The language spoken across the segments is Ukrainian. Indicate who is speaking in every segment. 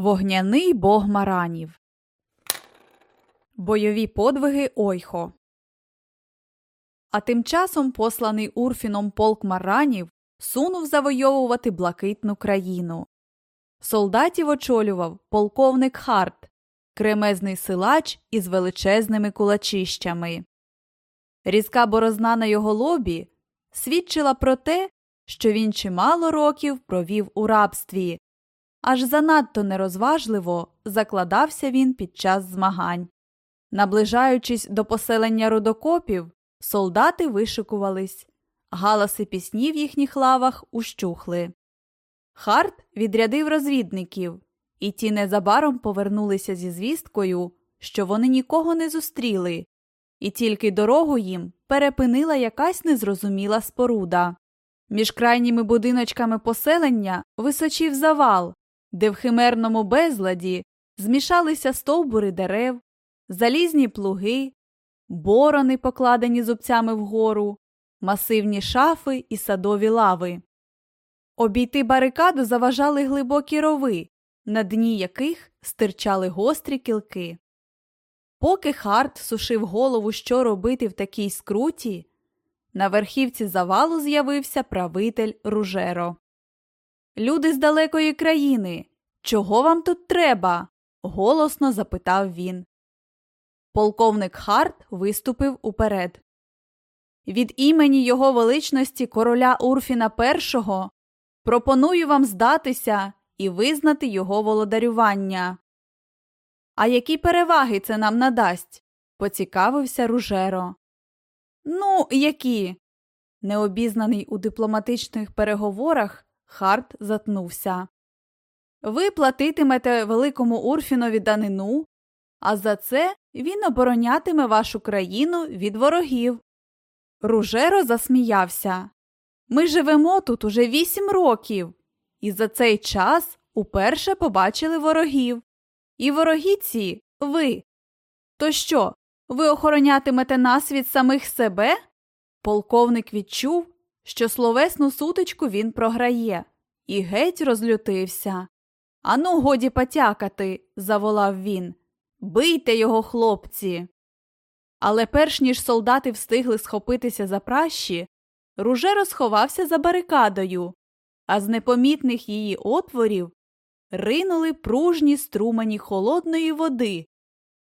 Speaker 1: Вогняний бог маранів. Бойові подвиги Ойхо. А тим часом посланий Урфіном полк маранів сунув завойовувати блакитну країну. Солдатів очолював полковник Харт, кремезний силач із величезними кулачищами. Різка борозна на його лобі свідчила про те, що він чимало років провів у рабстві. Аж занадто нерозважливо закладався він під час змагань. Наближаючись до поселення рудокопів, солдати вишикувались, галаси пісні в їхніх лавах ущухли. Харт відрядив розвідників, і ті незабаром повернулися зі звісткою, що вони нікого не зустріли, і тільки дорогу їм перепинила якась незрозуміла споруда. Між крайніми будиночками поселення височив завал, де в химерному безладі змішалися стовбури дерев, залізні плуги, борони, покладені зубцями вгору, масивні шафи і садові лави. Обійти барикаду заважали глибокі рови, на дні яких стирчали гострі кілки. Поки Харт сушив голову, що робити в такій скруті, на верхівці завалу з'явився правитель Ружеро. Люди з далекої країни. Чого вам тут треба? голосно запитав він. Полковник Харт виступив уперед. Від імені його величності короля Урфіна І пропоную вам здатися і визнати його володарювання. А які переваги це нам надасть? поцікавився Ружеро. Ну, які? Необізнаний у дипломатичних переговорах, Харт затнувся. Ви платитимете великому Урфінові данину, а за це він оборонятиме вашу країну від ворогів. Ружеро засміявся. Ми живемо тут уже вісім років, і за цей час уперше побачили ворогів. І вороги ці ви. То що, ви охоронятимете нас від самих себе? Полковник відчув, що словесну сутичку він програє, і геть розлютився. Ану, годі потякати, заволав він. Бийте його, хлопці. Але перш ніж солдати встигли схопитися за пращі, руже розховався за барикадою, а з непомітних її отворів ринули пружні струмені холодної води,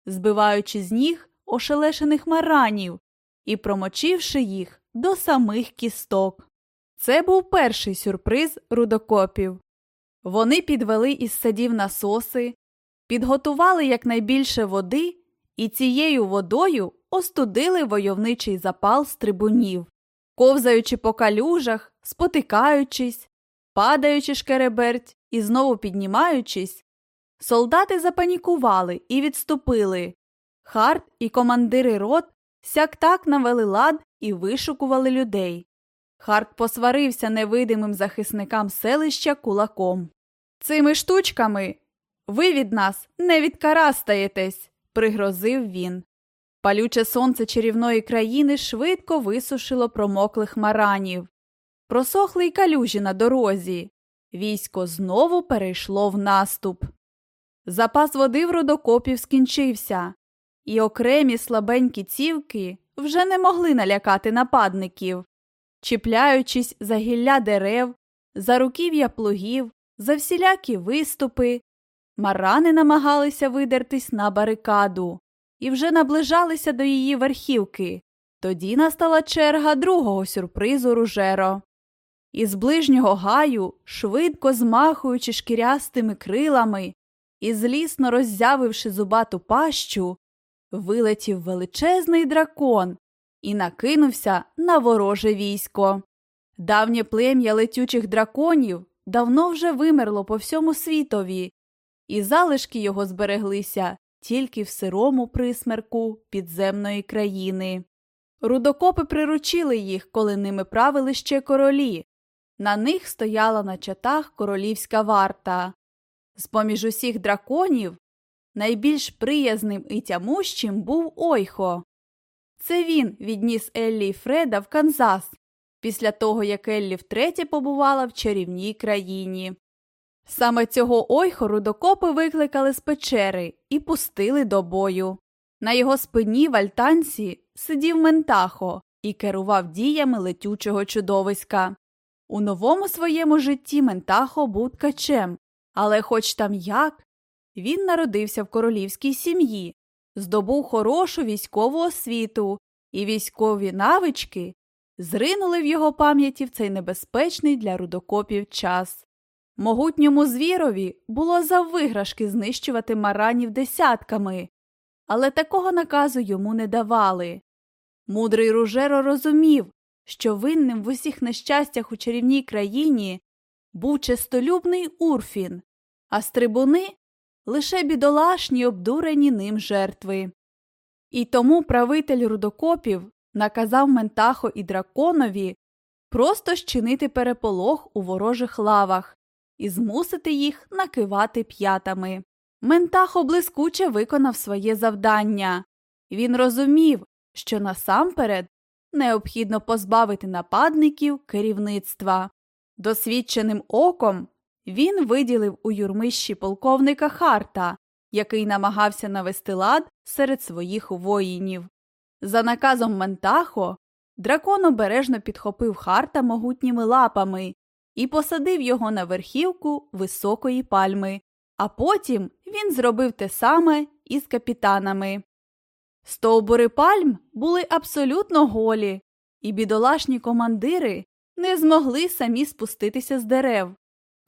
Speaker 1: збиваючи з ніг ошелешених маранів і промочивши їх до самих кісток. Це був перший сюрприз рудокопів. Вони підвели із садів насоси, підготували якнайбільше води і цією водою остудили войовничий запал з трибунів, ковзаючи по калюжах, спотикаючись, падаючи шкереберть і знову піднімаючись, солдати запанікували і відступили. Харт і командири рот сяк так навели лад і вишукували людей. Харт посварився невидимим захисникам селища кулаком. Цими штучками ви від нас не відкарастаєтесь, пригрозив він. Палюче сонце чарівної країни швидко висушило промоклих маранів. Просохли й калюжі на дорозі. Військо знову перейшло в наступ. Запас води в родокопів скінчився, і окремі слабенькі цівки вже не могли налякати нападників. Чіпляючись за гілля дерев, за руків'я плугів, за всілякі виступи, марани намагалися видертись на барикаду і вже наближалися до її верхівки. Тоді настала черга другого сюрпризу ружеро. Із ближнього гаю, швидко змахуючи шкірястими крилами і злісно роззявивши зубату пащу, вилетів величезний дракон і накинувся на вороже військо. Давнє плем'я летючих драконів давно вже вимерло по всьому світові, і залишки його збереглися тільки в сирому присмерку підземної країни. Рудокопи приручили їх, коли ними правили ще королі. На них стояла на чатах королівська варта. З поміж усіх драконів найбільш приязним і тямущим був Ойхо. Це він відніс Еллі і Фреда в Канзас після того, як Еллі втретє побувала в чарівній країні. Саме цього ойхо рудокопи викликали з печери і пустили до бою. На його спині в альтанці сидів Ментахо і керував діями летючого чудовиська. У новому своєму житті Ментахо був ткачем, але хоч там як, він народився в королівській сім'ї, здобув хорошу військову освіту і військові навички зринули в його пам'яті в цей небезпечний для рудокопів час. Могутньому звірові було за виграшки знищувати маранів десятками, але такого наказу йому не давали. Мудрий Ружеро розумів, що винним в усіх нещастях у чарівній країні був честолюбний Урфін, а стрибуни лише бідолашні обдурені ним жертви. І тому правитель рудокопів наказав Ментахо і драконові просто щинити переполох у ворожих лавах і змусити їх накивати п'ятами. Ментахо блискуче виконав своє завдання. Він розумів, що насамперед необхідно позбавити нападників керівництва. Досвідченим оком він виділив у юрмищі полковника Харта, який намагався навести лад серед своїх воїнів. За наказом Ментахо дракон обережно підхопив Харта могутніми лапами і посадив його на верхівку високої пальми, а потім він зробив те саме із капітанами. Стовбури пальм були абсолютно голі, і бідолашні командири не змогли самі спуститися з дерев.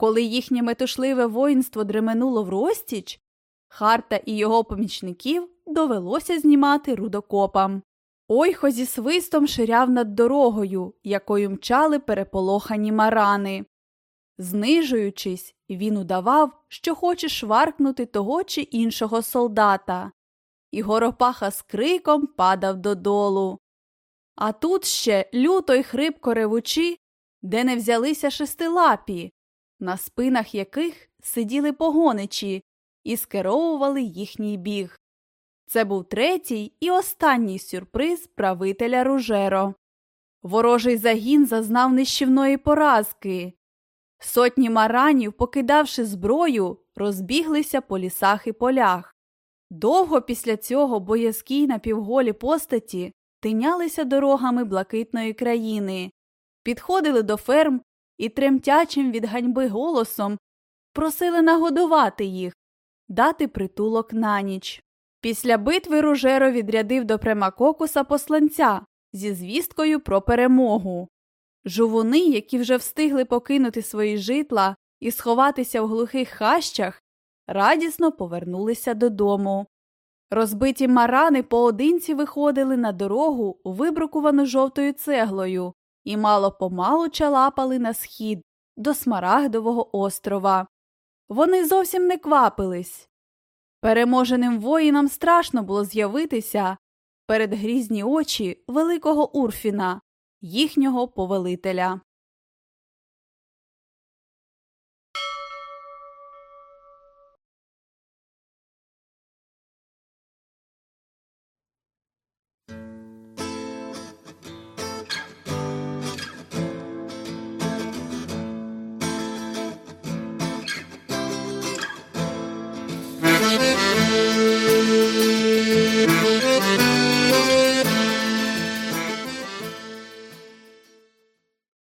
Speaker 1: Коли їхнє метушливе воїнство дременуло в розтіч, Харта і його помічників довелося знімати рудокопам. Ойхо зі свистом ширяв над дорогою, якою мчали переполохані марани. Знижуючись, він удавав, що хоче шваркнути того чи іншого солдата, і горопаха з криком падав додолу. А тут ще люто й хрипко ревучи, де не взялися шестилапі, на спинах яких сиділи погоничі і скеровували їхній біг. Це був третій і останній сюрприз правителя Ружеро. Ворожий загін зазнав нищівної поразки. Сотні маранів, покидавши зброю, розбіглися по лісах і полях. Довго після цього боязкі напівголі постаті тинялися дорогами блакитної країни, підходили до ферм і тремтячим від ганьби голосом просили нагодувати їх, дати притулок на ніч. Після битви Ружеро відрядив до Премакокуса посланця зі звісткою про перемогу. Жувуни, які вже встигли покинути свої житла і сховатися в глухих хащах, радісно повернулися додому. Розбиті марани поодинці виходили на дорогу, вибрукувану жовтою цеглою, і мало помалу чалапали на схід до Смарагдового острова. Вони зовсім не квапились. Переможеним воїнам страшно було з'явитися перед грізні очі великого Урфіна, їхнього повелителя.